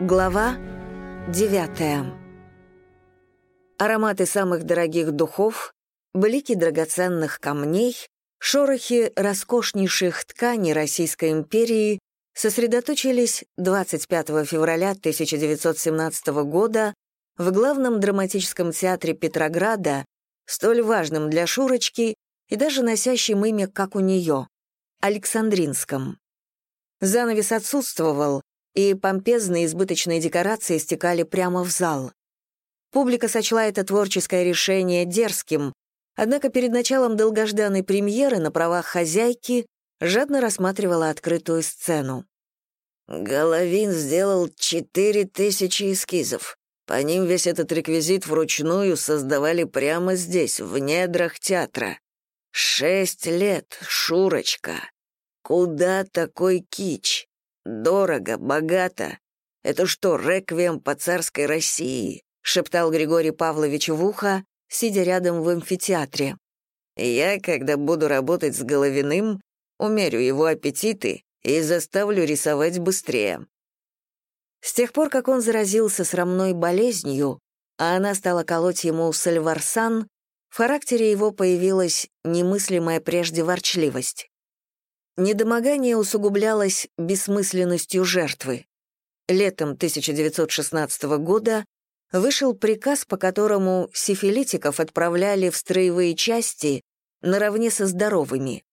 Глава 9. Ароматы самых дорогих духов, блики драгоценных камней, шорохи роскошнейших тканей Российской империи сосредоточились 25 февраля 1917 года в главном драматическом театре Петрограда, столь важном для Шурочки и даже носящем имя, как у нее, Александринском. Занавес отсутствовал, и помпезные избыточные декорации стекали прямо в зал. Публика сочла это творческое решение дерзким, однако перед началом долгожданной премьеры на правах хозяйки жадно рассматривала открытую сцену. Головин сделал четыре тысячи эскизов. По ним весь этот реквизит вручную создавали прямо здесь, в недрах театра. Шесть лет, Шурочка. Куда такой кич? Дорого, богато. Это что, реквием по царской России? шептал Григорий Павлович в ухо, сидя рядом в амфитеатре. Я, когда буду работать с Головиным, умерю его аппетиты и заставлю рисовать быстрее. С тех пор, как он заразился срамной болезнью, а она стала колоть ему сальварсан, в характере его появилась немыслимая прежде ворчливость. Недомогание усугублялось бессмысленностью жертвы. Летом 1916 года вышел приказ, по которому сифилитиков отправляли в строевые части наравне со здоровыми.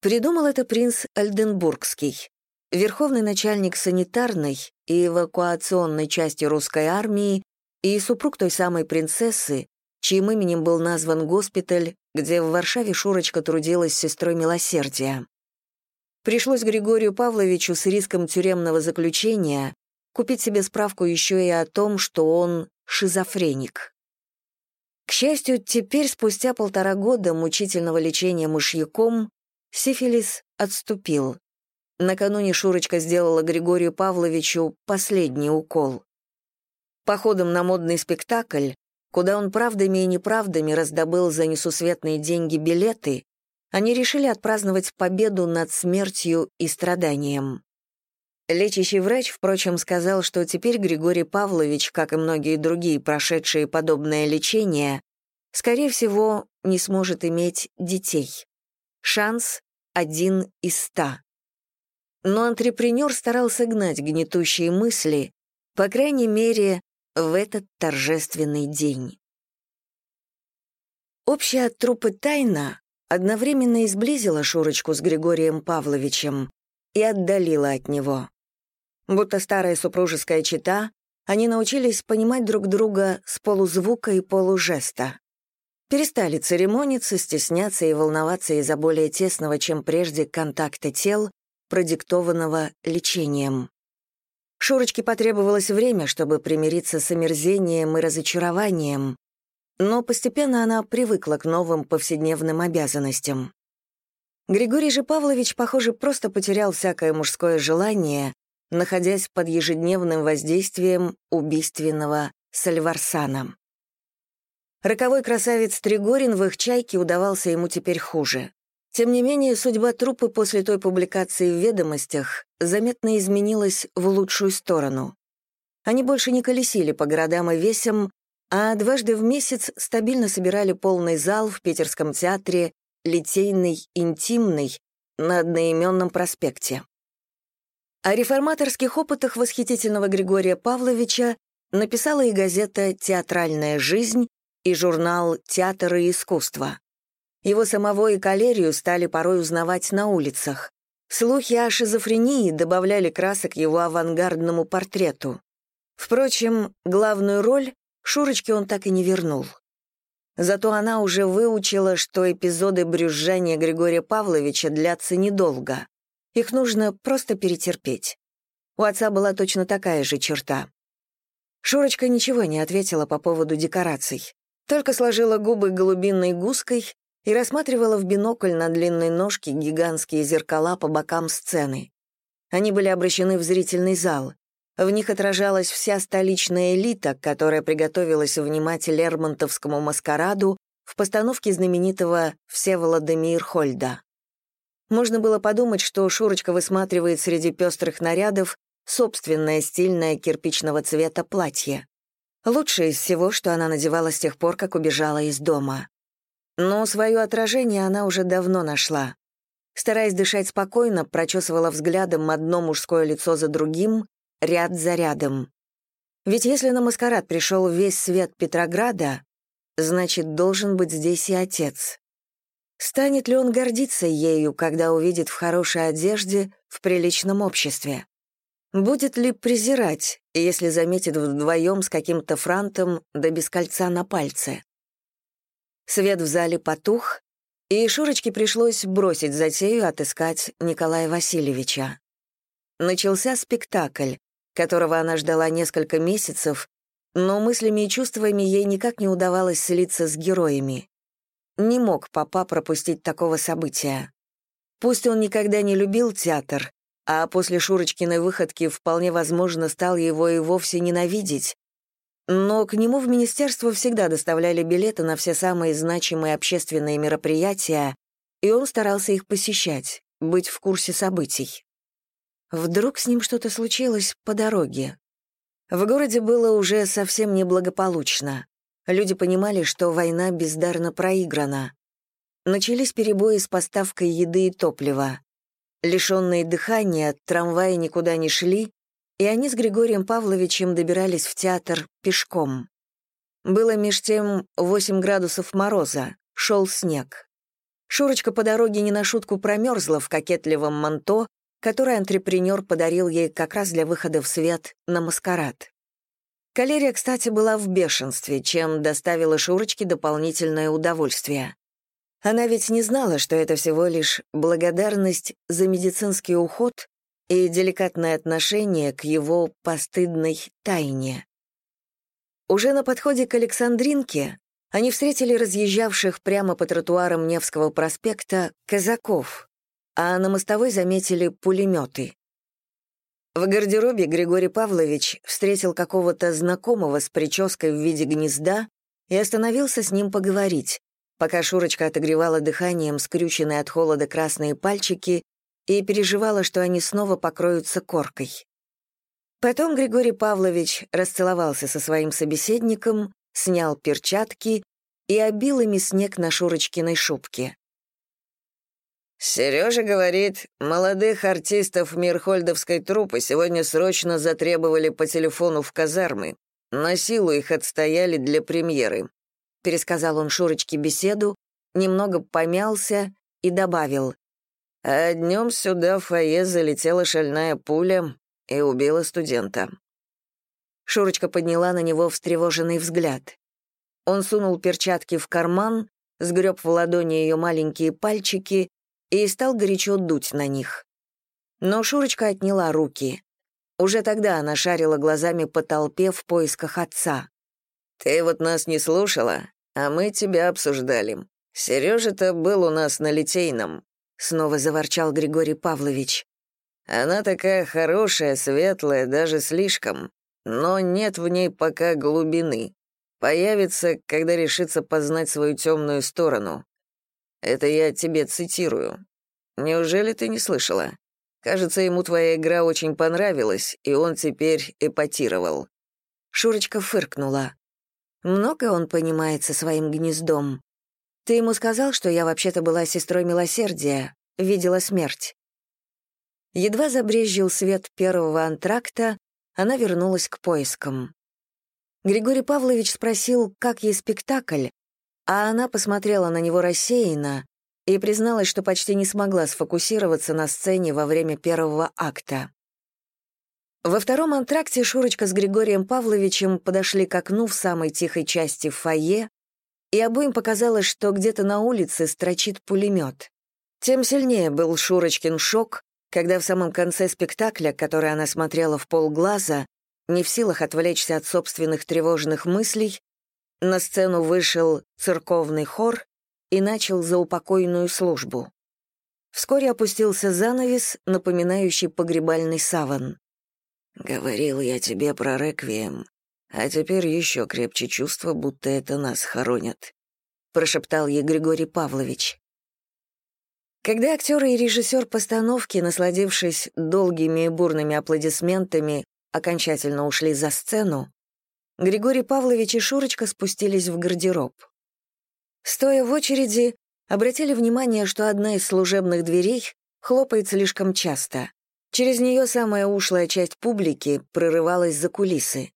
Придумал это принц Альденбургский, верховный начальник санитарной и эвакуационной части русской армии и супруг той самой принцессы, чьим именем был назван госпиталь, где в Варшаве Шурочка трудилась сестрой милосердия. Пришлось Григорию Павловичу с риском тюремного заключения купить себе справку еще и о том, что он шизофреник. К счастью, теперь, спустя полтора года мучительного лечения мышьяком, сифилис отступил. Накануне Шурочка сделала Григорию Павловичу последний укол. Походом на модный спектакль, куда он правдами и неправдами раздобыл за несусветные деньги билеты, они решили отпраздновать победу над смертью и страданием. Лечащий врач, впрочем, сказал, что теперь Григорий Павлович, как и многие другие прошедшие подобное лечение, скорее всего, не сможет иметь детей. Шанс один из ста. Но антрепренер старался гнать гнетущие мысли, по крайней мере, в этот торжественный день. Общая трупы тайна одновременно изблизила Шурочку с Григорием Павловичем и отдалила от него. Будто старая супружеская чета, они научились понимать друг друга с полузвука и полужеста. Перестали церемониться, стесняться и волноваться из-за более тесного, чем прежде, контакта тел, продиктованного лечением. Шурочке потребовалось время, чтобы примириться с омерзением и разочарованием, но постепенно она привыкла к новым повседневным обязанностям. Григорий же Павлович, похоже, просто потерял всякое мужское желание, находясь под ежедневным воздействием убийственного Сальварсана. Роковой красавец Тригорин в их чайке удавался ему теперь хуже. Тем не менее, судьба трупы после той публикации в «Ведомостях» заметно изменилась в лучшую сторону. Они больше не колесили по городам и весям, а дважды в месяц стабильно собирали полный зал в Питерском театре «Литейный интимный» на одноименном проспекте. О реформаторских опытах восхитительного Григория Павловича написала и газета «Театральная жизнь», и журнал «Театр и искусство». Его самого и калерию стали порой узнавать на улицах. Слухи о шизофрении добавляли красок его авангардному портрету. Впрочем, главную роль Шурочке он так и не вернул. Зато она уже выучила, что эпизоды брюзжания Григория Павловича длятся недолго. Их нужно просто перетерпеть. У отца была точно такая же черта. Шурочка ничего не ответила по поводу декораций, только сложила губы голубиной гуской и рассматривала в бинокль на длинной ножке гигантские зеркала по бокам сцены. Они были обращены в зрительный зал. В них отражалась вся столичная элита, которая приготовилась внимать Лермонтовскому маскараду в постановке знаменитого Всеволода Мирхольда. Можно было подумать, что Шурочка высматривает среди пестрых нарядов собственное стильное кирпичного цвета платье. Лучшее из всего, что она надевала с тех пор, как убежала из дома. Но свое отражение она уже давно нашла. Стараясь дышать спокойно, прочесывала взглядом одно мужское лицо за другим, ряд за рядом. Ведь если на маскарад пришел весь свет Петрограда, значит, должен быть здесь и отец. Станет ли он гордиться ею, когда увидит в хорошей одежде в приличном обществе? Будет ли презирать, если заметит вдвоем с каким-то франтом да без кольца на пальце? Свет в зале потух, и Шурочке пришлось бросить затею отыскать Николая Васильевича. Начался спектакль, которого она ждала несколько месяцев, но мыслями и чувствами ей никак не удавалось слиться с героями. Не мог папа пропустить такого события. Пусть он никогда не любил театр, а после Шурочкиной выходки вполне возможно стал его и вовсе ненавидеть. Но к нему в министерство всегда доставляли билеты на все самые значимые общественные мероприятия, и он старался их посещать, быть в курсе событий. Вдруг с ним что-то случилось по дороге. В городе было уже совсем неблагополучно. Люди понимали, что война бездарно проиграна. Начались перебои с поставкой еды и топлива. Лишенные дыхания, трамваи никуда не шли, и они с Григорием Павловичем добирались в театр пешком. Было меж тем 8 градусов мороза, шел снег. Шурочка по дороге не на шутку промерзла в кокетливом манто, которое антрепренер подарил ей как раз для выхода в свет на маскарад. Калерия, кстати, была в бешенстве, чем доставила Шурочке дополнительное удовольствие. Она ведь не знала, что это всего лишь благодарность за медицинский уход и деликатное отношение к его постыдной тайне. Уже на подходе к Александринке они встретили разъезжавших прямо по тротуарам Невского проспекта казаков, а на мостовой заметили пулеметы. В гардеробе Григорий Павлович встретил какого-то знакомого с прической в виде гнезда и остановился с ним поговорить, пока Шурочка отогревала дыханием скрюченные от холода красные пальчики и переживала, что они снова покроются коркой. Потом Григорий Павлович расцеловался со своим собеседником, снял перчатки и обил ими снег на Шурочкиной шубке. «Сережа говорит, молодых артистов Мирхольдовской труппы сегодня срочно затребовали по телефону в казармы. На силу их отстояли для премьеры пересказал он Шурочке беседу, немного помялся и добавил. А днем сюда в фойе залетела шальная пуля и убила студента. Шурочка подняла на него встревоженный взгляд. Он сунул перчатки в карман, сгреб в ладони ее маленькие пальчики и стал горячо дуть на них. Но Шурочка отняла руки. Уже тогда она шарила глазами по толпе в поисках отца. «Ты вот нас не слушала, а мы тебя обсуждали. Сережа-то был у нас на Литейном», — снова заворчал Григорий Павлович. «Она такая хорошая, светлая, даже слишком, но нет в ней пока глубины. Появится, когда решится познать свою темную сторону. Это я тебе цитирую. Неужели ты не слышала? Кажется, ему твоя игра очень понравилась, и он теперь эпатировал». Шурочка фыркнула. Много он понимает со своим гнездом. Ты ему сказал, что я вообще-то была сестрой милосердия, видела смерть. Едва забрезжил свет первого антракта, она вернулась к поискам. Григорий Павлович спросил, как ей спектакль, а она посмотрела на него рассеянно и призналась, что почти не смогла сфокусироваться на сцене во время первого акта. Во втором антракте Шурочка с Григорием Павловичем подошли к окну в самой тихой части фойе, и обоим показалось, что где-то на улице строчит пулемет. Тем сильнее был Шурочкин шок, когда в самом конце спектакля, который она смотрела в полглаза, не в силах отвлечься от собственных тревожных мыслей, на сцену вышел церковный хор и начал заупокойную службу. Вскоре опустился занавес, напоминающий погребальный саван. «Говорил я тебе про реквием, а теперь еще крепче чувство, будто это нас хоронят», — прошептал ей Григорий Павлович. Когда актеры и режиссер постановки, насладившись долгими и бурными аплодисментами, окончательно ушли за сцену, Григорий Павлович и Шурочка спустились в гардероб. Стоя в очереди, обратили внимание, что одна из служебных дверей хлопает слишком часто. Через нее самая ушлая часть публики прорывалась за кулисы.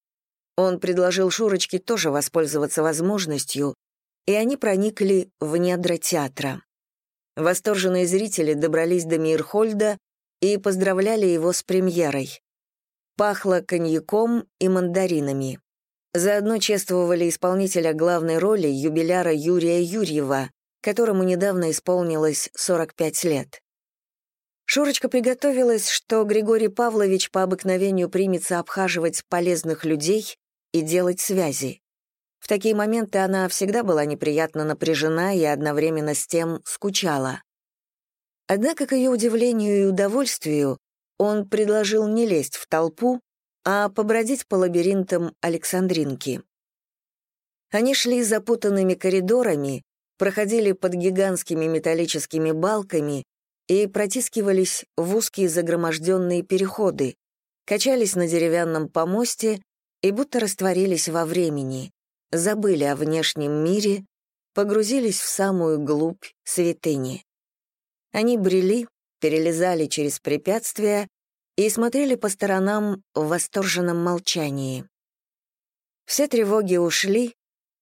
Он предложил Шурочке тоже воспользоваться возможностью, и они проникли в недра театра. Восторженные зрители добрались до Мирхольда и поздравляли его с премьерой. Пахло коньяком и мандаринами. Заодно чествовали исполнителя главной роли юбиляра Юрия Юрьева, которому недавно исполнилось 45 лет. Шурочка приготовилась, что Григорий Павлович по обыкновению примется обхаживать полезных людей и делать связи. В такие моменты она всегда была неприятно напряжена и одновременно с тем скучала. Однако, к ее удивлению и удовольствию, он предложил не лезть в толпу, а побродить по лабиринтам Александринки. Они шли запутанными коридорами, проходили под гигантскими металлическими балками и протискивались в узкие загроможденные переходы, качались на деревянном помосте и будто растворились во времени забыли о внешнем мире, погрузились в самую глубь святыни. Они брели, перелезали через препятствия и смотрели по сторонам в восторженном молчании. Все тревоги ушли,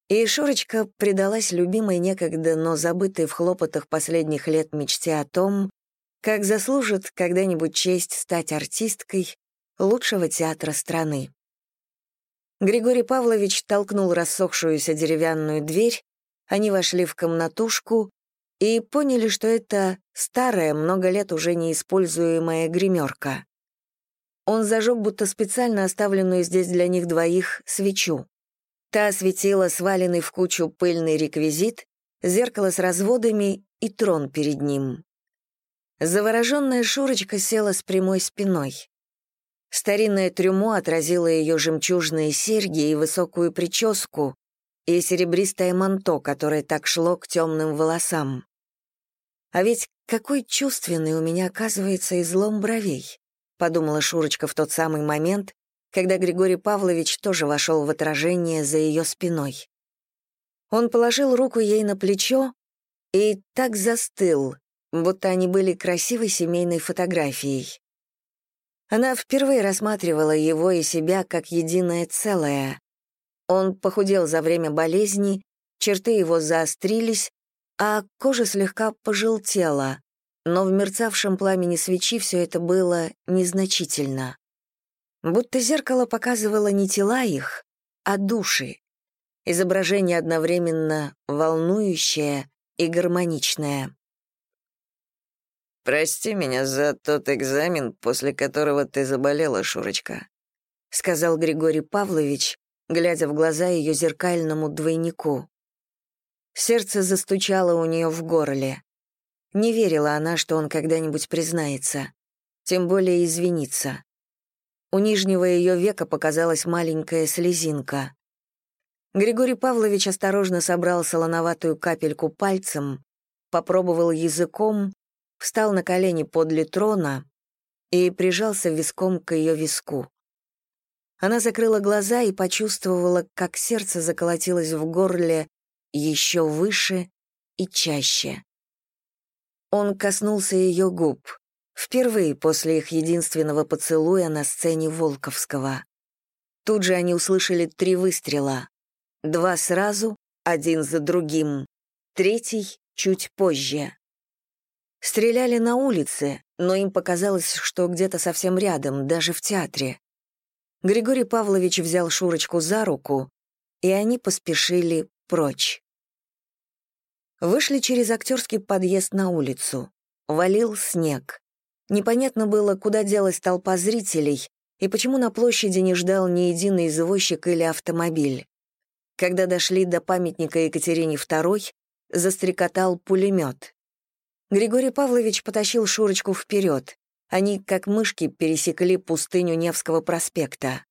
и Шурочка предалась любимой некогда, но забытой в хлопотах последних лет мечте о том, как заслужит когда-нибудь честь стать артисткой лучшего театра страны. Григорий Павлович толкнул рассохшуюся деревянную дверь, они вошли в комнатушку и поняли, что это старая, много лет уже неиспользуемая гримерка. Он зажег будто специально оставленную здесь для них двоих свечу. Та осветила сваленный в кучу пыльный реквизит, зеркало с разводами и трон перед ним. Завороженная Шурочка села с прямой спиной. Старинное трюмо отразило ее жемчужные серьги и высокую прическу, и серебристое манто, которое так шло к темным волосам. А ведь какой чувственный у меня оказывается излом бровей, подумала Шурочка в тот самый момент, когда Григорий Павлович тоже вошел в отражение за ее спиной. Он положил руку ей на плечо и так застыл, будто они были красивой семейной фотографией. Она впервые рассматривала его и себя как единое целое. Он похудел за время болезни, черты его заострились, а кожа слегка пожелтела, но в мерцавшем пламени свечи все это было незначительно. Будто зеркало показывало не тела их, а души. Изображение одновременно волнующее и гармоничное. «Прости меня за тот экзамен, после которого ты заболела, Шурочка», сказал Григорий Павлович, глядя в глаза ее зеркальному двойнику. Сердце застучало у нее в горле. Не верила она, что он когда-нибудь признается, тем более извинится. У нижнего ее века показалась маленькая слезинка. Григорий Павлович осторожно собрал солоноватую капельку пальцем, попробовал языком встал на колени подле трона и прижался виском к ее виску. Она закрыла глаза и почувствовала, как сердце заколотилось в горле еще выше и чаще. Он коснулся ее губ, впервые после их единственного поцелуя на сцене Волковского. Тут же они услышали три выстрела. Два сразу, один за другим, третий чуть позже. Стреляли на улице, но им показалось, что где-то совсем рядом, даже в театре. Григорий Павлович взял Шурочку за руку, и они поспешили прочь. Вышли через актерский подъезд на улицу. Валил снег. Непонятно было, куда делась толпа зрителей и почему на площади не ждал ни единый извозчик или автомобиль. Когда дошли до памятника Екатерине II, застрекотал пулемет. Григорий Павлович потащил Шурочку вперед. Они, как мышки, пересекли пустыню Невского проспекта.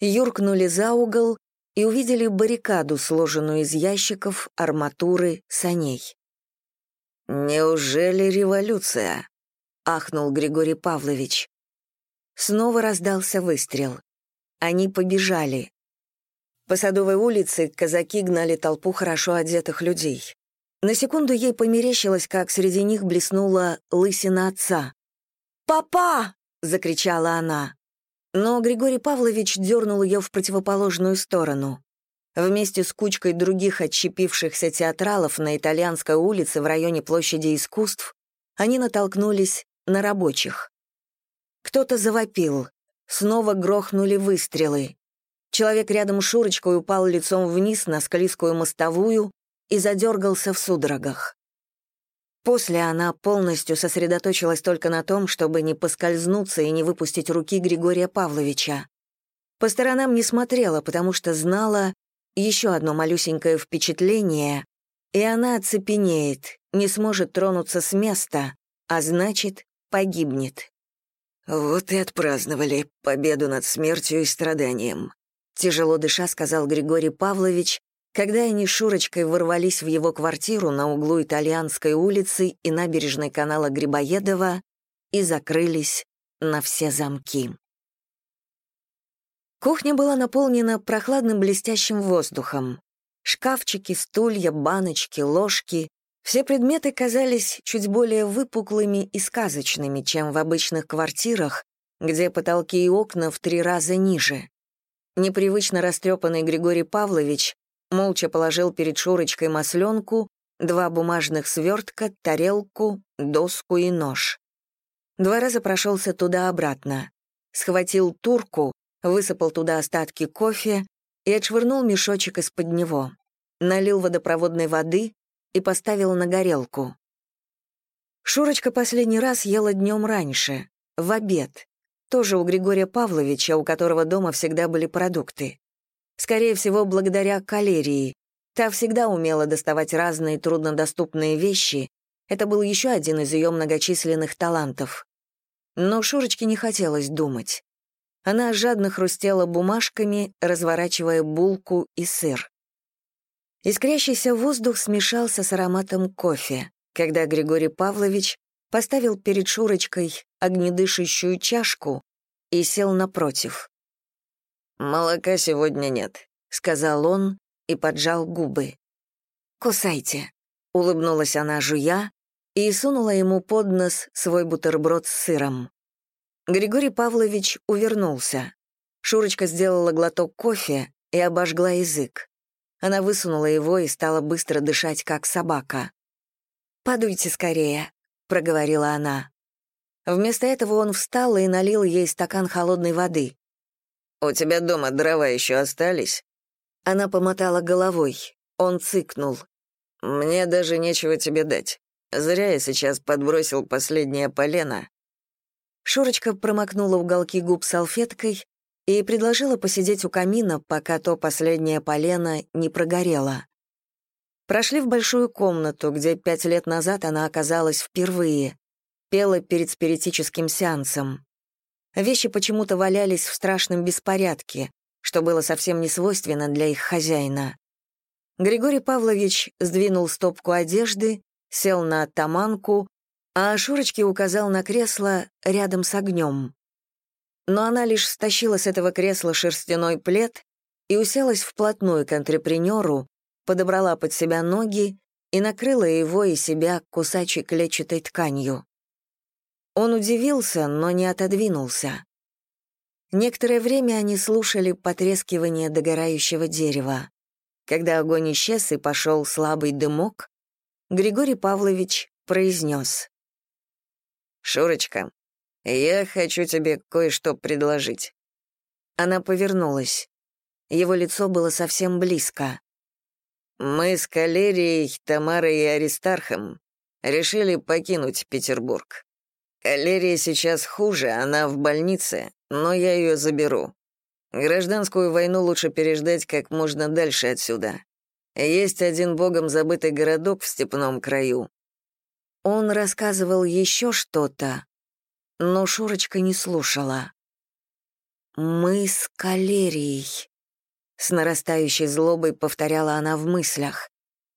Юркнули за угол и увидели баррикаду, сложенную из ящиков, арматуры, саней. «Неужели революция?» — ахнул Григорий Павлович. Снова раздался выстрел. Они побежали. По Садовой улице казаки гнали толпу хорошо одетых людей. На секунду ей померещилось, как среди них блеснула лысина отца. «Папа!» — закричала она. Но Григорий Павлович дернул ее в противоположную сторону. Вместе с кучкой других отщепившихся театралов на Итальянской улице в районе площади искусств они натолкнулись на рабочих. Кто-то завопил. Снова грохнули выстрелы. Человек рядом с Шурочкой упал лицом вниз на склизкую мостовую и задергался в судорогах. После она полностью сосредоточилась только на том, чтобы не поскользнуться и не выпустить руки Григория Павловича. По сторонам не смотрела, потому что знала еще одно малюсенькое впечатление, и она оцепенеет, не сможет тронуться с места, а значит, погибнет. «Вот и отпраздновали победу над смертью и страданием», Тяжело дыша, сказал Григорий Павлович, когда они с Шурочкой ворвались в его квартиру на углу Итальянской улицы и набережной канала Грибоедова и закрылись на все замки. Кухня была наполнена прохладным блестящим воздухом. Шкафчики, стулья, баночки, ложки — все предметы казались чуть более выпуклыми и сказочными, чем в обычных квартирах, где потолки и окна в три раза ниже. Непривычно растрепанный Григорий Павлович молча положил перед Шурочкой масленку, два бумажных свертка, тарелку, доску и нож. Два раза прошелся туда-обратно. Схватил турку, высыпал туда остатки кофе и отшвырнул мешочек из-под него. Налил водопроводной воды и поставил на горелку. Шурочка последний раз ела днем раньше, в обед, тоже у Григория Павловича, у которого дома всегда были продукты. Скорее всего, благодаря калерии. Та всегда умела доставать разные труднодоступные вещи. Это был еще один из ее многочисленных талантов. Но Шурочке не хотелось думать. Она жадно хрустела бумажками, разворачивая булку и сыр. Искрящийся воздух смешался с ароматом кофе, когда Григорий Павлович поставил перед Шурочкой огнедышащую чашку и сел напротив. «Молока сегодня нет», — сказал он и поджал губы. «Кусайте», — улыбнулась она, жуя, и сунула ему под нос свой бутерброд с сыром. Григорий Павлович увернулся. Шурочка сделала глоток кофе и обожгла язык. Она высунула его и стала быстро дышать, как собака. «Подуйте скорее», проговорила она. Вместо этого он встал и налил ей стакан холодной воды. «У тебя дома дрова еще остались?» Она помотала головой. Он цыкнул. «Мне даже нечего тебе дать. Зря я сейчас подбросил последнее полено». Шурочка промокнула уголки губ салфеткой и предложила посидеть у камина, пока то последнее полено не прогорело. Прошли в большую комнату, где пять лет назад она оказалась впервые. Пела перед спиритическим сеансом. Вещи почему-то валялись в страшном беспорядке, что было совсем не свойственно для их хозяина. Григорий Павлович сдвинул стопку одежды, сел на таманку, а Шурочке указал на кресло рядом с огнем. Но она лишь стащила с этого кресла шерстяной плед и уселась вплотную к антрепренеру, подобрала под себя ноги и накрыла его и себя кусачей клетчатой тканью. Он удивился, но не отодвинулся. Некоторое время они слушали потрескивание догорающего дерева. Когда огонь исчез и пошел слабый дымок, Григорий Павлович произнес. «Шурочка, я хочу тебе кое-что предложить». Она повернулась. Его лицо было совсем близко. Мы с Калерией, Тамарой и Аристархом решили покинуть Петербург. Калерия сейчас хуже, она в больнице, но я ее заберу. Гражданскую войну лучше переждать как можно дальше отсюда. Есть один богом забытый городок в степном краю. Он рассказывал еще что-то, но Шурочка не слушала. «Мы с Калерией», с нарастающей злобой повторяла она в мыслях.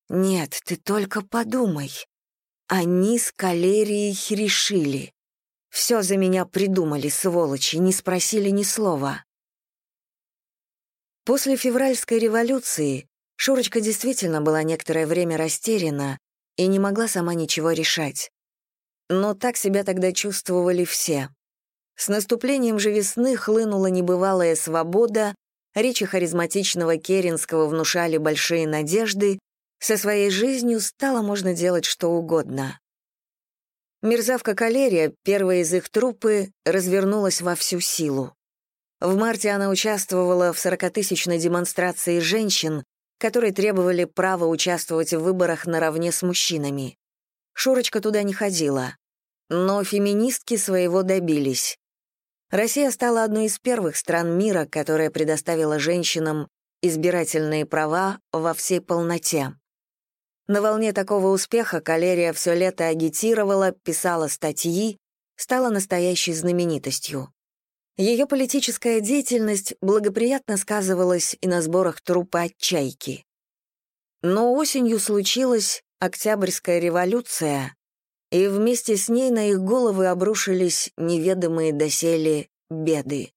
«Нет, ты только подумай. Они с калерией решили. Все за меня придумали, сволочи, не спросили ни слова. После февральской революции Шурочка действительно была некоторое время растеряна и не могла сама ничего решать. Но так себя тогда чувствовали все. С наступлением же весны хлынула небывалая свобода, речи харизматичного Керенского внушали большие надежды, со своей жизнью стало можно делать что угодно. Мерзавка Калерия, первая из их труппы, развернулась во всю силу. В марте она участвовала в сорокатысячной демонстрации женщин, которые требовали права участвовать в выборах наравне с мужчинами. Шурочка туда не ходила. Но феминистки своего добились. Россия стала одной из первых стран мира, которая предоставила женщинам избирательные права во всей полноте. На волне такого успеха Калерия все лето агитировала, писала статьи, стала настоящей знаменитостью. Ее политическая деятельность благоприятно сказывалась и на сборах трупа «Чайки». Но осенью случилась Октябрьская революция, и вместе с ней на их головы обрушились неведомые доселе беды.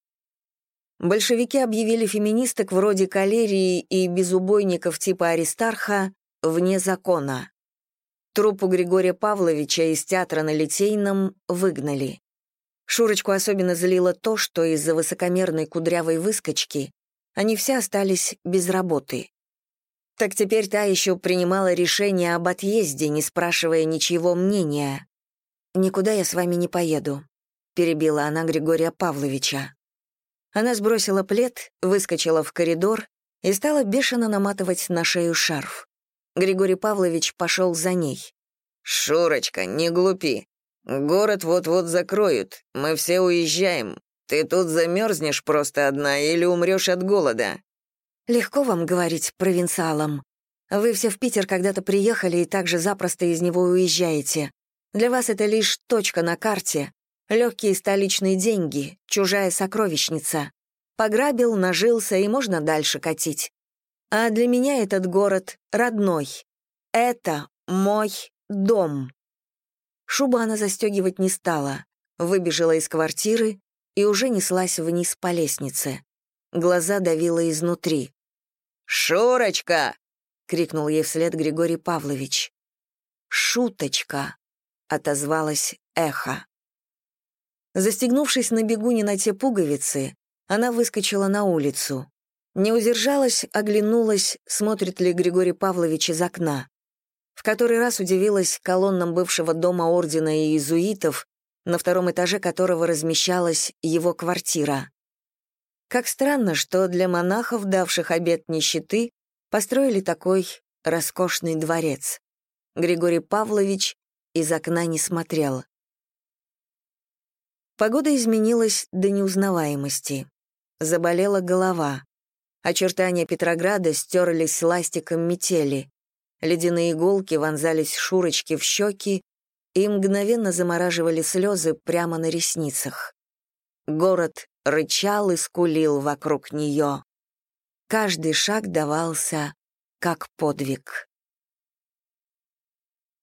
Большевики объявили феминисток вроде калерии и безубойников типа Аристарха вне закона. Труппу Григория Павловича из театра на Литейном выгнали. Шурочку особенно злило то, что из-за высокомерной кудрявой выскочки они все остались без работы. Так теперь та еще принимала решение об отъезде, не спрашивая ничьего мнения. «Никуда я с вами не поеду», — перебила она Григория Павловича. Она сбросила плед, выскочила в коридор и стала бешено наматывать на шею шарф. Григорий Павлович пошел за ней. «Шурочка, не глупи. Город вот-вот закроют. Мы все уезжаем. Ты тут замерзнешь просто одна или умрешь от голода. Легко вам говорить провинциалам. Вы все в Питер когда-то приехали и также запросто из него уезжаете. Для вас это лишь точка на карте, легкие столичные деньги, чужая сокровищница. Пограбил, нажился, и можно дальше катить. А для меня этот город родной. Это мой дом. Шубу она застегивать не стала, выбежала из квартиры и уже неслась вниз по лестнице. Глаза давила изнутри. «Шурочка!» — крикнул ей вслед Григорий Павлович. «Шуточка!» — отозвалось эхо. Застегнувшись на бегу не на те пуговицы, она выскочила на улицу. Не удержалась, оглянулась, смотрит ли Григорий Павлович из окна. В который раз удивилась колоннам бывшего дома ордена и иезуитов, на втором этаже которого размещалась его квартира. Как странно, что для монахов, давших обет нищеты, построили такой роскошный дворец. Григорий Павлович из окна не смотрел. Погода изменилась до неузнаваемости. Заболела голова. Очертания Петрограда стерлись ластиком метели. Ледяные иголки вонзались шурочки в щеки и мгновенно замораживали слезы прямо на ресницах. Город рычал и скулил вокруг нее. Каждый шаг давался как подвиг.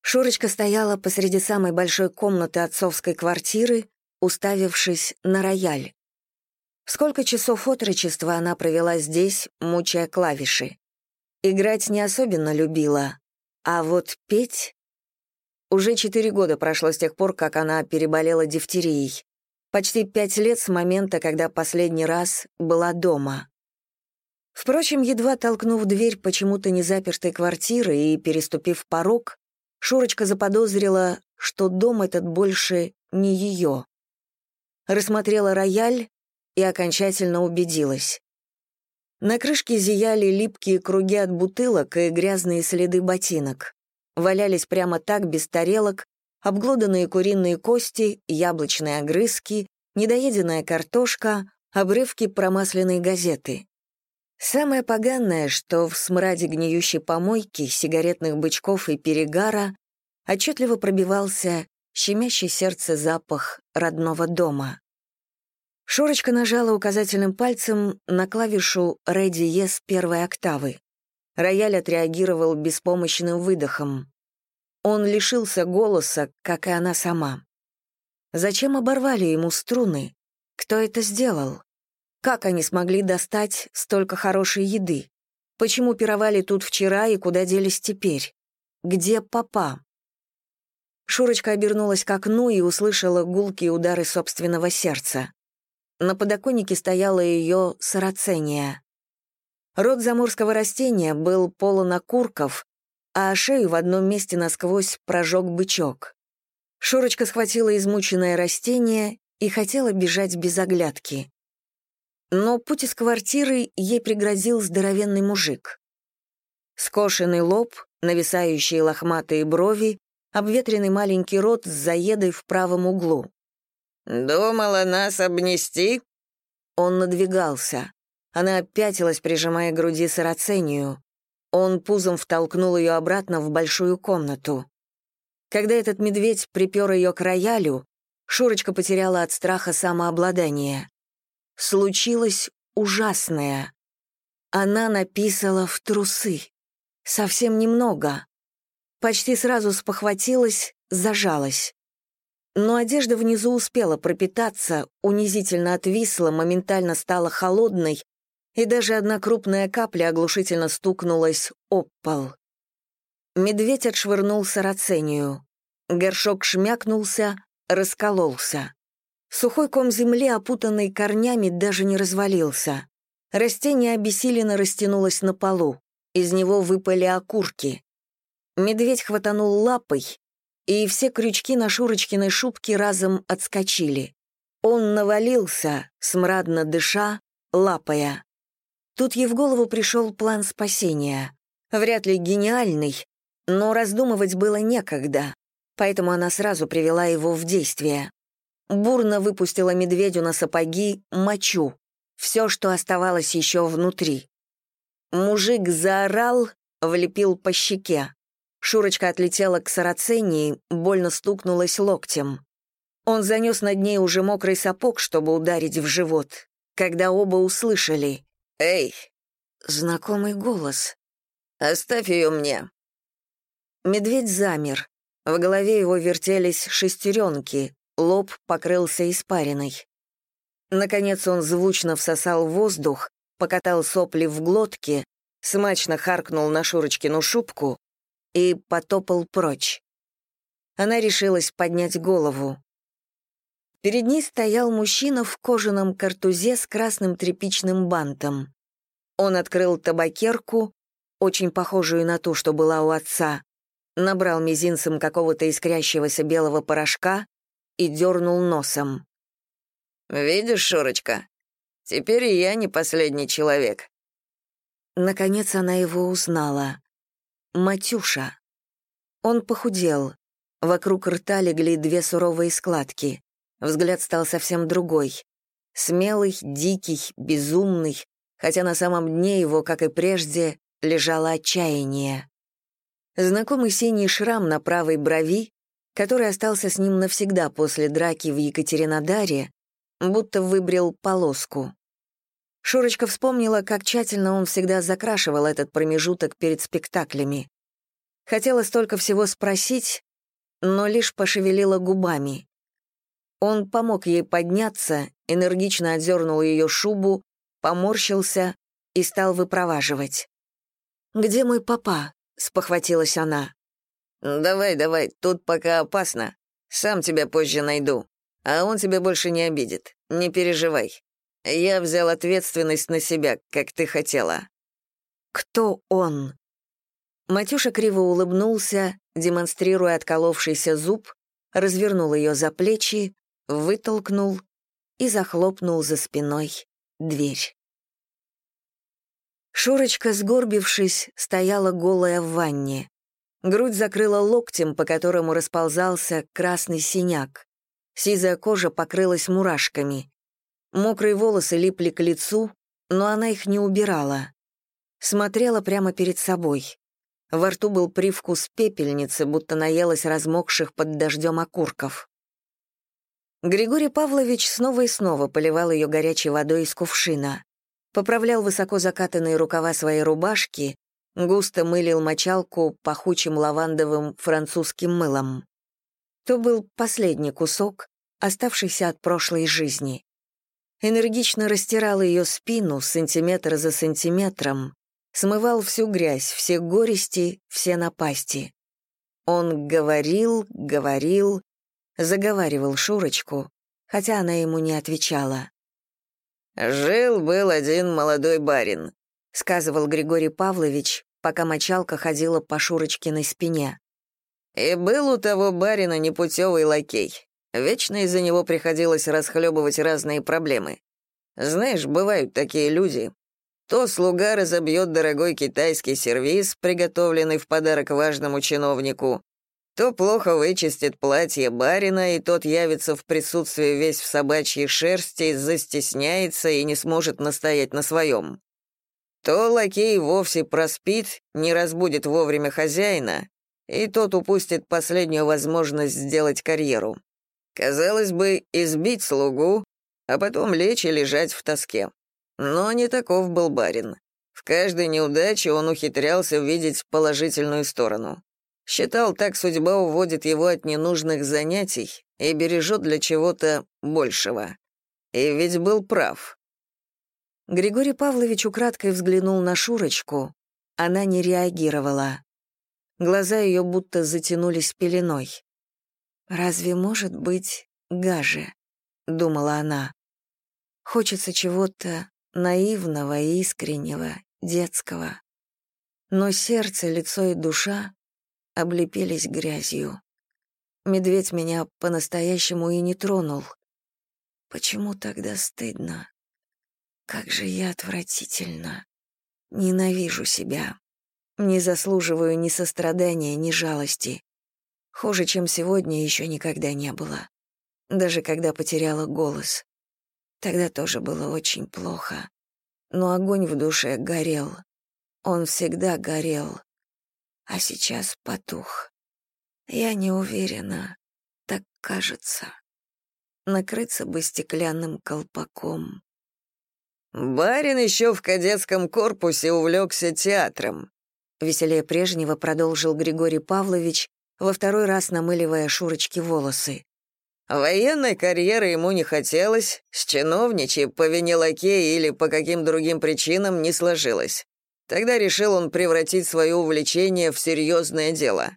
Шурочка стояла посреди самой большой комнаты отцовской квартиры, уставившись на рояль. Сколько часов отрочества она провела здесь, мучая клавиши. Играть не особенно любила, а вот петь... Уже четыре года прошло с тех пор, как она переболела дифтерией. Почти пять лет с момента, когда последний раз была дома. Впрочем, едва толкнув дверь почему-то незапертой квартиры и переступив порог, Шурочка заподозрила, что дом этот больше не ее. Рассмотрела рояль и окончательно убедилась. На крышке зияли липкие круги от бутылок и грязные следы ботинок. Валялись прямо так, без тарелок, обглоданные куриные кости, яблочные огрызки, недоеденная картошка, обрывки промасленной газеты. Самое поганое, что в смраде гниющей помойки, сигаретных бычков и перегара отчетливо пробивался щемящий сердце запах родного дома. Шурочка нажала указательным пальцем на клавишу «Ре диез» первой октавы. Рояль отреагировал беспомощным выдохом. Он лишился голоса, как и она сама. Зачем оборвали ему струны? Кто это сделал? Как они смогли достать столько хорошей еды? Почему пировали тут вчера и куда делись теперь? Где папа? Шурочка обернулась к окну и услышала гулкие удары собственного сердца. На подоконнике стояла ее сарацения. Рот заморского растения был полон окурков, а шею в одном месте насквозь прожег бычок. Шурочка схватила измученное растение и хотела бежать без оглядки. Но путь из квартиры ей пригрозил здоровенный мужик. Скошенный лоб, нависающие лохматые брови, обветренный маленький рот с заедой в правом углу. «Думала нас обнести?» Он надвигался. Она опятилась, прижимая к груди сарацению. Он пузом втолкнул ее обратно в большую комнату. Когда этот медведь припер ее к роялю, Шурочка потеряла от страха самообладание. Случилось ужасное. Она написала в трусы. Совсем немного. Почти сразу спохватилась, зажалась. Но одежда внизу успела пропитаться, унизительно отвисла, моментально стала холодной, и даже одна крупная капля оглушительно стукнулась об пол. Медведь отшвырнул сарацению. Горшок шмякнулся, раскололся. Сухой ком земли, опутанный корнями, даже не развалился. Растение обессиленно растянулось на полу. Из него выпали окурки. Медведь хватанул лапой, и все крючки на Шурочкиной шубке разом отскочили. Он навалился, смрадно дыша, лапая. Тут ей в голову пришел план спасения. Вряд ли гениальный, но раздумывать было некогда, поэтому она сразу привела его в действие. Бурно выпустила медведю на сапоги мочу, все, что оставалось еще внутри. Мужик заорал, влепил по щеке. Шурочка отлетела к сарацении, больно стукнулась локтем. Он занес над ней уже мокрый сапог, чтобы ударить в живот, когда оба услышали. «Эй!» Знакомый голос. «Оставь ее мне». Медведь замер. В голове его вертелись шестеренки, лоб покрылся испариной. Наконец он звучно всосал воздух, покатал сопли в глотке, смачно харкнул на Шурочкину шубку и потопал прочь. Она решилась поднять голову. Перед ней стоял мужчина в кожаном картузе с красным тряпичным бантом. Он открыл табакерку, очень похожую на ту, что была у отца, набрал мизинцем какого-то искрящегося белого порошка и дернул носом. «Видишь, Шурочка, теперь и я не последний человек». Наконец она его узнала. Матюша. Он похудел. Вокруг рта легли две суровые складки. Взгляд стал совсем другой. Смелый, дикий, безумный, хотя на самом дне его, как и прежде, лежало отчаяние. Знакомый синий шрам на правой брови, который остался с ним навсегда после драки в Екатеринодаре, будто выбрил полоску. Шурочка вспомнила, как тщательно он всегда закрашивал этот промежуток перед спектаклями. Хотела столько всего спросить, но лишь пошевелила губами. Он помог ей подняться, энергично отдернул ее шубу, поморщился и стал выпроваживать. «Где мой папа?» — спохватилась она. «Давай, давай, тут пока опасно. Сам тебя позже найду. А он тебя больше не обидит. Не переживай. Я взял ответственность на себя, как ты хотела». «Кто он?» Матюша криво улыбнулся, демонстрируя отколовшийся зуб, развернул ее за плечи, вытолкнул и захлопнул за спиной дверь. Шурочка, сгорбившись, стояла голая в ванне. Грудь закрыла локтем, по которому расползался красный синяк. Сизая кожа покрылась мурашками. Мокрые волосы липли к лицу, но она их не убирала. Смотрела прямо перед собой. Во рту был привкус пепельницы, будто наелась размокших под дождем окурков. Григорий Павлович снова и снова поливал ее горячей водой из кувшина. Поправлял высоко закатанные рукава своей рубашки, густо мылил мочалку пахучим лавандовым французским мылом. То был последний кусок, оставшийся от прошлой жизни. Энергично растирал ее спину сантиметр за сантиметром, смывал всю грязь, все горести, все напасти. Он говорил, говорил, заговаривал Шурочку, хотя она ему не отвечала. «Жил-был один молодой барин», — сказывал Григорий Павлович, пока мочалка ходила по Шурочкиной спине. «И был у того барина непутевый лакей. Вечно из-за него приходилось расхлебывать разные проблемы. Знаешь, бывают такие люди. То слуга разобьет дорогой китайский сервиз, приготовленный в подарок важному чиновнику, то плохо вычистит платье барина, и тот явится в присутствии весь в собачьей шерсти, застесняется и не сможет настоять на своем. То лакей вовсе проспит, не разбудит вовремя хозяина, и тот упустит последнюю возможность сделать карьеру. Казалось бы, избить слугу, а потом лечь и лежать в тоске. Но не таков был барин. В каждой неудаче он ухитрялся видеть положительную сторону. Считал, так судьба уводит его от ненужных занятий и бережет для чего-то большего. И ведь был прав. Григорий Павлович украдкой взглянул на Шурочку. Она не реагировала. Глаза ее будто затянулись пеленой. «Разве может быть гаже?» — думала она. «Хочется чего-то наивного, искреннего, детского. Но сердце, лицо и душа облепились грязью. Медведь меня по-настоящему и не тронул. Почему тогда стыдно? Как же я отвратительно. Ненавижу себя. Не заслуживаю ни сострадания, ни жалости. Хуже, чем сегодня, еще никогда не было. Даже когда потеряла голос. Тогда тоже было очень плохо. Но огонь в душе горел. Он всегда горел а сейчас потух. Я не уверена, так кажется. Накрыться бы стеклянным колпаком. Барин еще в кадетском корпусе увлекся театром. Веселее прежнего продолжил Григорий Павлович, во второй раз намыливая Шурочки волосы. Военной карьеры ему не хотелось, с чиновничьей по вине лакея или по каким другим причинам не сложилось. Тогда решил он превратить свое увлечение в серьезное дело.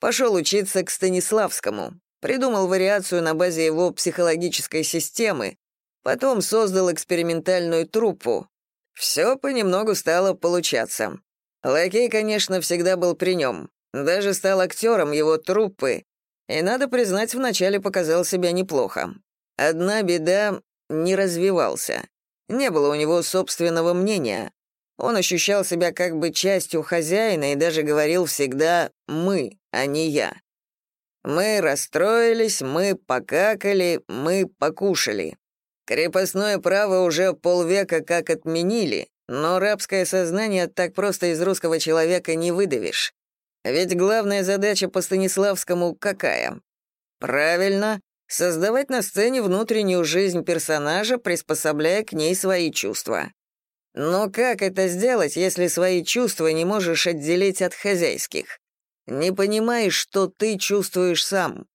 Пошел учиться к Станиславскому, придумал вариацию на базе его психологической системы, потом создал экспериментальную труппу. Все понемногу стало получаться. Лакей, конечно, всегда был при нем, даже стал актером его труппы, и, надо признать, вначале показал себя неплохо. Одна беда — не развивался. Не было у него собственного мнения, он ощущал себя как бы частью хозяина и даже говорил всегда «мы», а не «я». Мы расстроились, мы покакали, мы покушали. Крепостное право уже полвека как отменили, но рабское сознание так просто из русского человека не выдавишь. Ведь главная задача по Станиславскому какая? Правильно, создавать на сцене внутреннюю жизнь персонажа, приспособляя к ней свои чувства. Но как это сделать, если свои чувства не можешь отделить от хозяйских? Не понимаешь, что ты чувствуешь сам.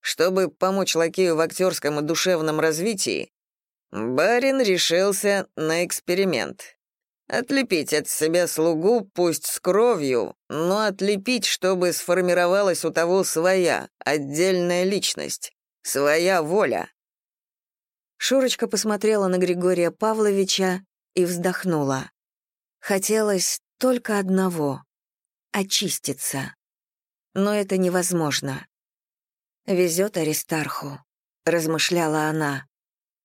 Чтобы помочь лакею в актерском и душевном развитии, барин решился на эксперимент. Отлепить от себя слугу, пусть с кровью, но отлепить, чтобы сформировалась у того своя, отдельная личность, своя воля. Шурочка посмотрела на Григория Павловича, и вздохнула. Хотелось только одного — очиститься. Но это невозможно. «Везет Аристарху», — размышляла она.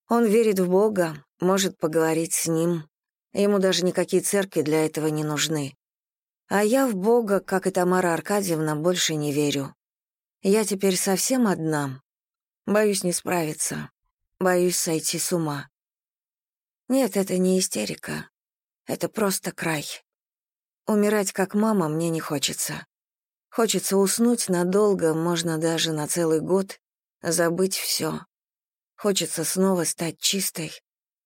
«Он верит в Бога, может поговорить с ним. Ему даже никакие церкви для этого не нужны. А я в Бога, как и Тамара Аркадьевна, больше не верю. Я теперь совсем одна. Боюсь не справиться. Боюсь сойти с ума. Нет, это не истерика. Это просто край. Умирать как мама мне не хочется. Хочется уснуть надолго, можно даже на целый год, забыть все. Хочется снова стать чистой.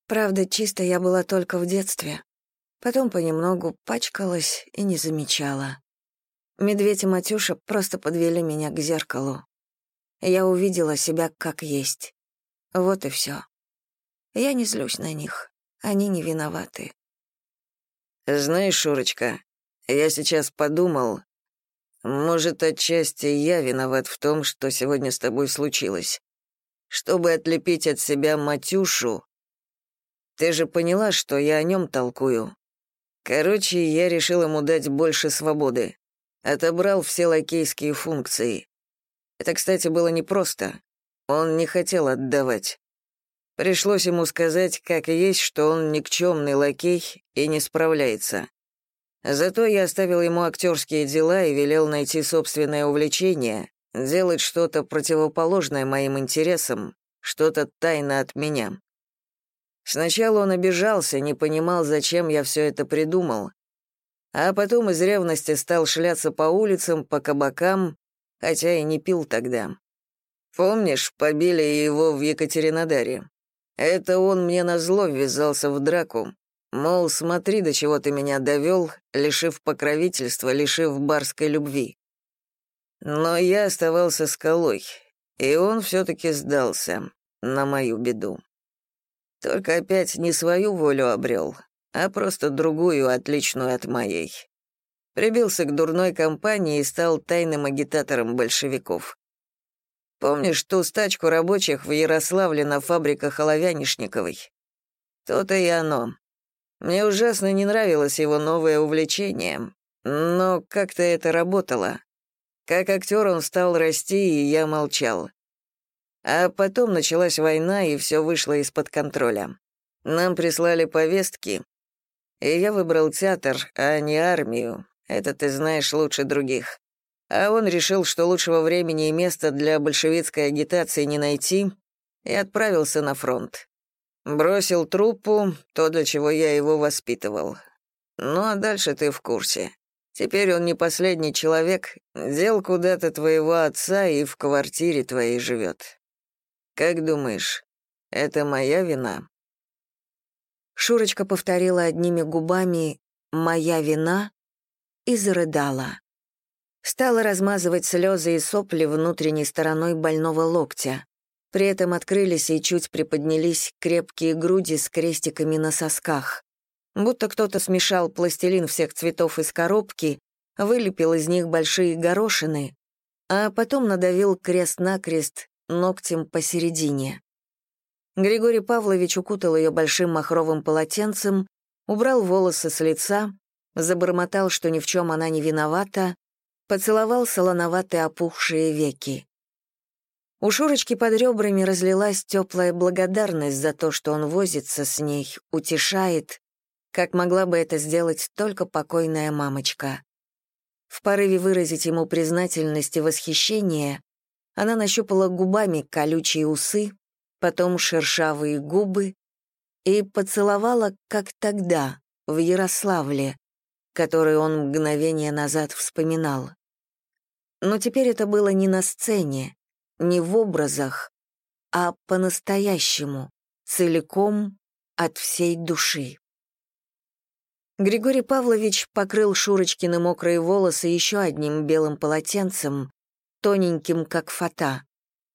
Правда, чистой я была только в детстве. Потом понемногу пачкалась и не замечала. Медведь и Матюша просто подвели меня к зеркалу. Я увидела себя как есть. Вот и все. Я не злюсь на них. Они не виноваты. Знаешь, Шурочка, я сейчас подумал, может, отчасти я виноват в том, что сегодня с тобой случилось. Чтобы отлепить от себя Матюшу, ты же поняла, что я о нем толкую. Короче, я решил ему дать больше свободы. Отобрал все лакейские функции. Это, кстати, было непросто. Он не хотел отдавать. Пришлось ему сказать, как и есть, что он никчемный лакей и не справляется. Зато я оставил ему актерские дела и велел найти собственное увлечение, делать что-то противоположное моим интересам, что-то тайно от меня. Сначала он обижался, не понимал, зачем я все это придумал, а потом из ревности стал шляться по улицам, по кабакам, хотя и не пил тогда. Помнишь, побили его в Екатеринодаре? Это он мне назло ввязался в драку. Мол, смотри, до чего ты меня довел, лишив покровительства, лишив барской любви. Но я оставался скалой, и он все-таки сдался, на мою беду. Только опять не свою волю обрел, а просто другую, отличную от моей. Прибился к дурной компании и стал тайным агитатором большевиков. Помнишь ту стачку рабочих в Ярославле на фабриках Оловянишниковой? То-то и оно. Мне ужасно не нравилось его новое увлечение, но как-то это работало. Как актер он стал расти, и я молчал. А потом началась война, и все вышло из-под контроля. Нам прислали повестки, и я выбрал театр, а не армию. Это ты знаешь лучше других а он решил, что лучшего времени и места для большевистской агитации не найти, и отправился на фронт. Бросил труппу, то, для чего я его воспитывал. Ну а дальше ты в курсе. Теперь он не последний человек, дел куда-то твоего отца и в квартире твоей живет. Как думаешь, это моя вина?» Шурочка повторила одними губами «моя вина» и зарыдала стала размазывать слезы и сопли внутренней стороной больного локтя. При этом открылись и чуть приподнялись крепкие груди с крестиками на сосках. Будто кто-то смешал пластилин всех цветов из коробки, вылепил из них большие горошины, а потом надавил крест-накрест ногтем посередине. Григорий Павлович укутал ее большим махровым полотенцем, убрал волосы с лица, забормотал, что ни в чем она не виновата, поцеловал солоноватые опухшие веки. У Шурочки под ребрами разлилась теплая благодарность за то, что он возится с ней, утешает, как могла бы это сделать только покойная мамочка. В порыве выразить ему признательность и восхищение, она нащупала губами колючие усы, потом шершавые губы и поцеловала, как тогда, в Ярославле, который он мгновение назад вспоминал. Но теперь это было не на сцене, не в образах, а по-настоящему, целиком от всей души. Григорий Павлович покрыл Шурочкины мокрые волосы еще одним белым полотенцем, тоненьким, как фата,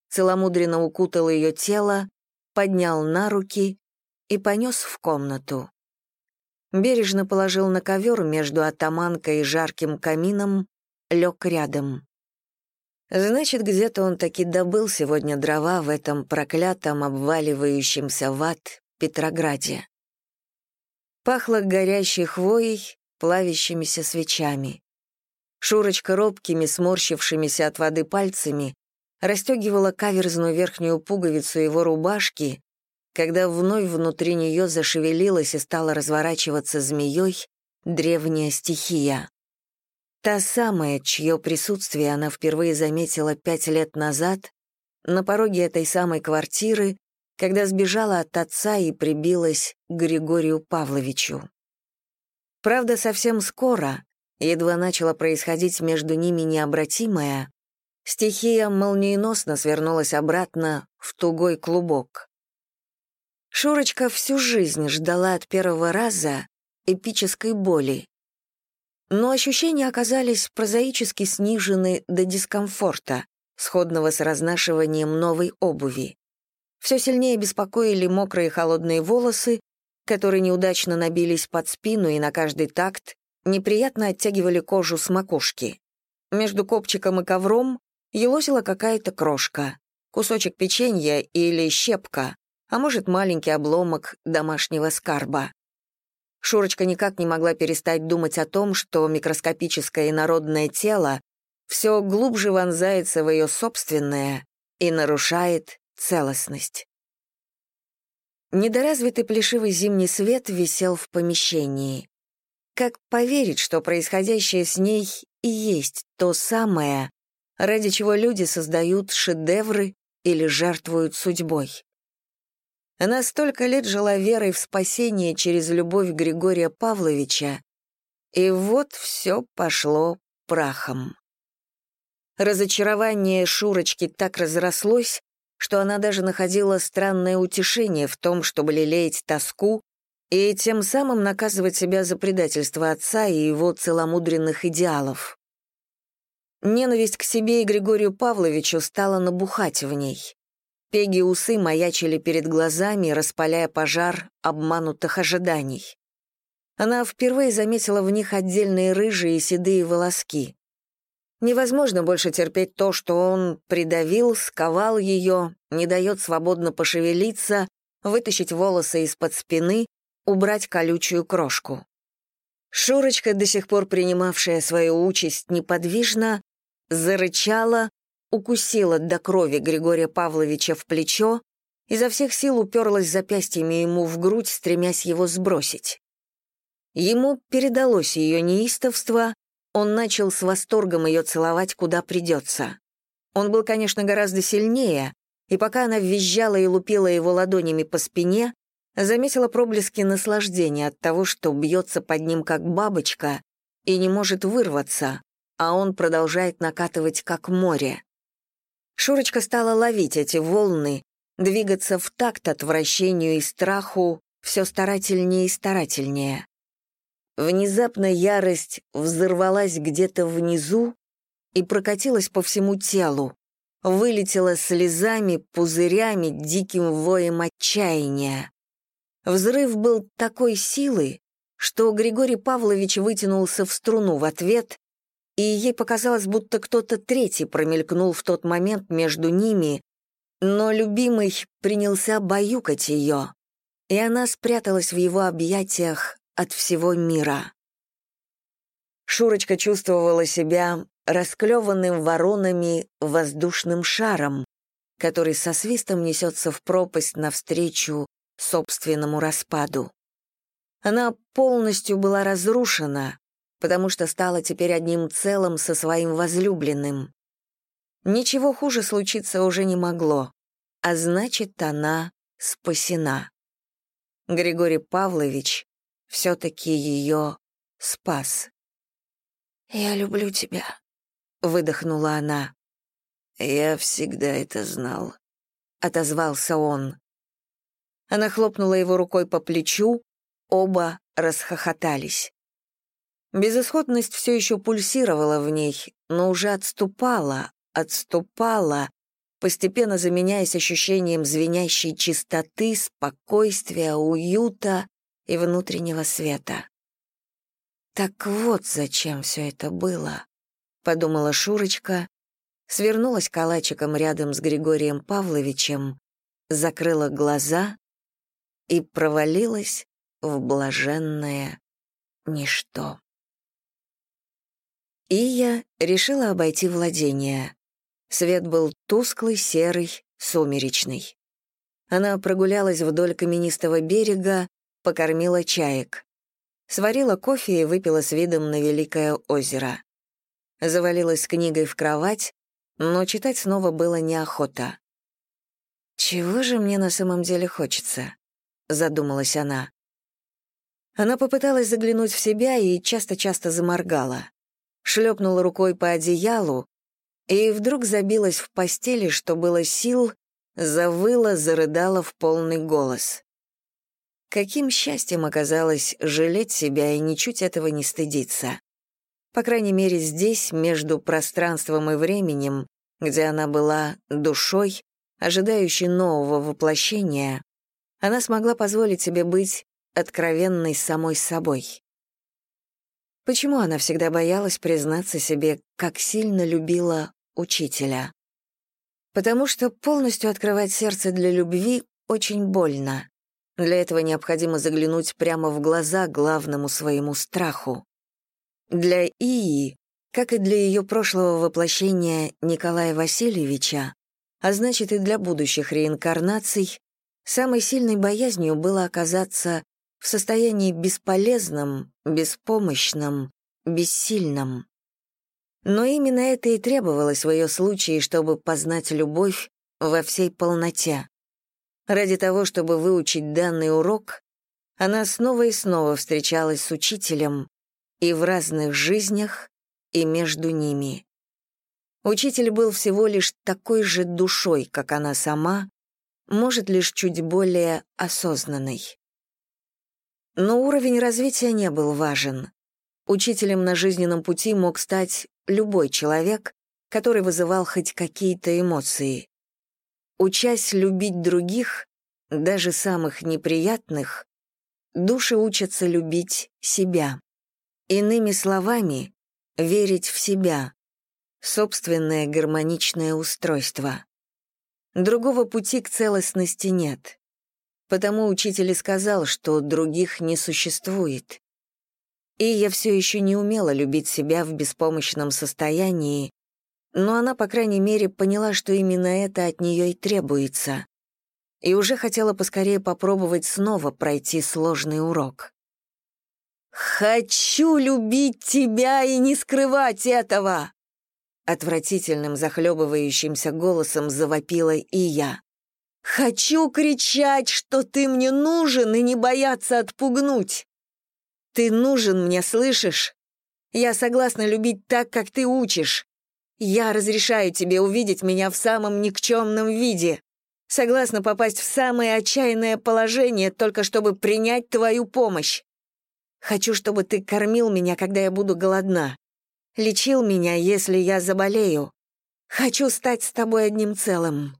целомудренно укутал ее тело, поднял на руки и понес в комнату. Бережно положил на ковер между атаманкой и жарким камином, лег рядом. Значит, где-то он таки добыл сегодня дрова в этом проклятом, обваливающемся в ад Петрограде. Пахло горящей хвоей, плавящимися свечами. Шурочка робкими, сморщившимися от воды пальцами расстегивала каверзную верхнюю пуговицу его рубашки, когда вновь внутри нее зашевелилась и стала разворачиваться змеей древняя стихия. Та самая, чье присутствие она впервые заметила пять лет назад на пороге этой самой квартиры, когда сбежала от отца и прибилась к Григорию Павловичу. Правда, совсем скоро, едва начало происходить между ними необратимое, стихия молниеносно свернулась обратно в тугой клубок. Шурочка всю жизнь ждала от первого раза эпической боли. Но ощущения оказались прозаически снижены до дискомфорта, сходного с разнашиванием новой обуви. Все сильнее беспокоили мокрые холодные волосы, которые неудачно набились под спину и на каждый такт неприятно оттягивали кожу с макушки. Между копчиком и ковром елозила какая-то крошка, кусочек печенья или щепка, а может, маленький обломок домашнего скарба. Шурочка никак не могла перестать думать о том, что микроскопическое инородное тело все глубже вонзается в ее собственное и нарушает целостность. Недоразвитый плешивый зимний свет висел в помещении. Как поверить, что происходящее с ней и есть то самое, ради чего люди создают шедевры или жертвуют судьбой? Она столько лет жила верой в спасение через любовь Григория Павловича, и вот все пошло прахом. Разочарование Шурочки так разрослось, что она даже находила странное утешение в том, чтобы лелеять тоску и тем самым наказывать себя за предательство отца и его целомудренных идеалов. Ненависть к себе и Григорию Павловичу стала набухать в ней. Пеги усы маячили перед глазами, распаляя пожар обманутых ожиданий. Она впервые заметила в них отдельные рыжие и седые волоски. Невозможно больше терпеть то, что он придавил, сковал ее, не дает свободно пошевелиться, вытащить волосы из-под спины, убрать колючую крошку. Шурочка, до сих пор принимавшая свою участь неподвижно, зарычала, укусила до крови Григория Павловича в плечо, изо всех сил уперлась запястьями ему в грудь, стремясь его сбросить. Ему передалось ее неистовство, он начал с восторгом ее целовать, куда придется. Он был, конечно, гораздо сильнее, и пока она визжала и лупила его ладонями по спине, заметила проблески наслаждения от того, что бьется под ним как бабочка и не может вырваться, а он продолжает накатывать как море. Шурочка стала ловить эти волны, двигаться в такт отвращению и страху все старательнее и старательнее. Внезапно ярость взорвалась где-то внизу и прокатилась по всему телу, вылетела слезами, пузырями, диким воем отчаяния. Взрыв был такой силы, что Григорий Павлович вытянулся в струну в ответ и ей показалось, будто кто-то третий промелькнул в тот момент между ними, но любимый принялся баюкать ее, и она спряталась в его объятиях от всего мира. Шурочка чувствовала себя расклеванным воронами воздушным шаром, который со свистом несется в пропасть навстречу собственному распаду. Она полностью была разрушена, потому что стала теперь одним целым со своим возлюбленным. Ничего хуже случиться уже не могло, а значит, она спасена. Григорий Павлович все-таки ее спас. «Я люблю тебя», — выдохнула она. «Я всегда это знал», — отозвался он. Она хлопнула его рукой по плечу, оба расхохотались. Безысходность все еще пульсировала в ней, но уже отступала, отступала, постепенно заменяясь ощущением звенящей чистоты, спокойствия, уюта и внутреннего света. «Так вот зачем все это было», — подумала Шурочка, свернулась калачиком рядом с Григорием Павловичем, закрыла глаза и провалилась в блаженное ничто. Ия решила обойти владение. Свет был тусклый, серый, сумеречный. Она прогулялась вдоль каменистого берега, покормила чаек. Сварила кофе и выпила с видом на великое озеро. Завалилась книгой в кровать, но читать снова было неохота. «Чего же мне на самом деле хочется?» — задумалась она. Она попыталась заглянуть в себя и часто-часто заморгала шлепнула рукой по одеялу и вдруг забилась в постели, что было сил, завыла, зарыдала в полный голос. Каким счастьем оказалось жалеть себя и ничуть этого не стыдиться. По крайней мере, здесь, между пространством и временем, где она была душой, ожидающей нового воплощения, она смогла позволить себе быть откровенной самой собой. Почему она всегда боялась признаться себе, как сильно любила учителя? Потому что полностью открывать сердце для любви очень больно. Для этого необходимо заглянуть прямо в глаза главному своему страху. Для Ии, как и для ее прошлого воплощения Николая Васильевича, а значит и для будущих реинкарнаций, самой сильной боязнью было оказаться в состоянии бесполезном, беспомощном, бессильном. Но именно это и требовалось в ее случае, чтобы познать любовь во всей полноте. Ради того, чтобы выучить данный урок, она снова и снова встречалась с учителем и в разных жизнях, и между ними. Учитель был всего лишь такой же душой, как она сама, может, лишь чуть более осознанной. Но уровень развития не был важен. Учителем на жизненном пути мог стать любой человек, который вызывал хоть какие-то эмоции. Учась любить других, даже самых неприятных, души учатся любить себя. Иными словами, верить в себя, собственное гармоничное устройство. Другого пути к целостности нет. Потому учитель и сказал, что других не существует. И я все еще не умела любить себя в беспомощном состоянии, но она, по крайней мере, поняла, что именно это от нее и требуется. И уже хотела поскорее попробовать снова пройти сложный урок. «Хочу любить тебя и не скрывать этого!» Отвратительным захлебывающимся голосом завопила и я. «Хочу кричать, что ты мне нужен и не бояться отпугнуть! Ты нужен мне, слышишь? Я согласна любить так, как ты учишь. Я разрешаю тебе увидеть меня в самом никчемном виде. Согласна попасть в самое отчаянное положение, только чтобы принять твою помощь. Хочу, чтобы ты кормил меня, когда я буду голодна лечил меня, если я заболею. Хочу стать с тобой одним целым.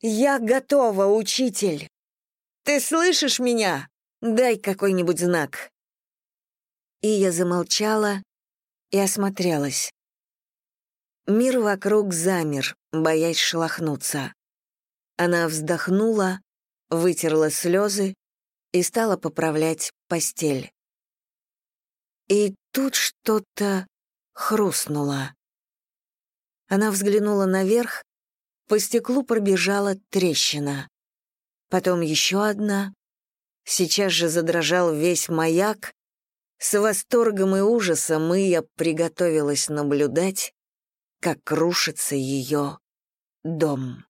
Я готова, учитель. Ты слышишь меня? Дай какой-нибудь знак». И я замолчала и осмотрелась. Мир вокруг замер, боясь шелохнуться. Она вздохнула, вытерла слезы и стала поправлять постель. И тут что-то хрустнула. Она взглянула наверх, по стеклу пробежала трещина. Потом еще одна. Сейчас же задрожал весь маяк. С восторгом и ужасом я приготовилась наблюдать, как рушится ее дом.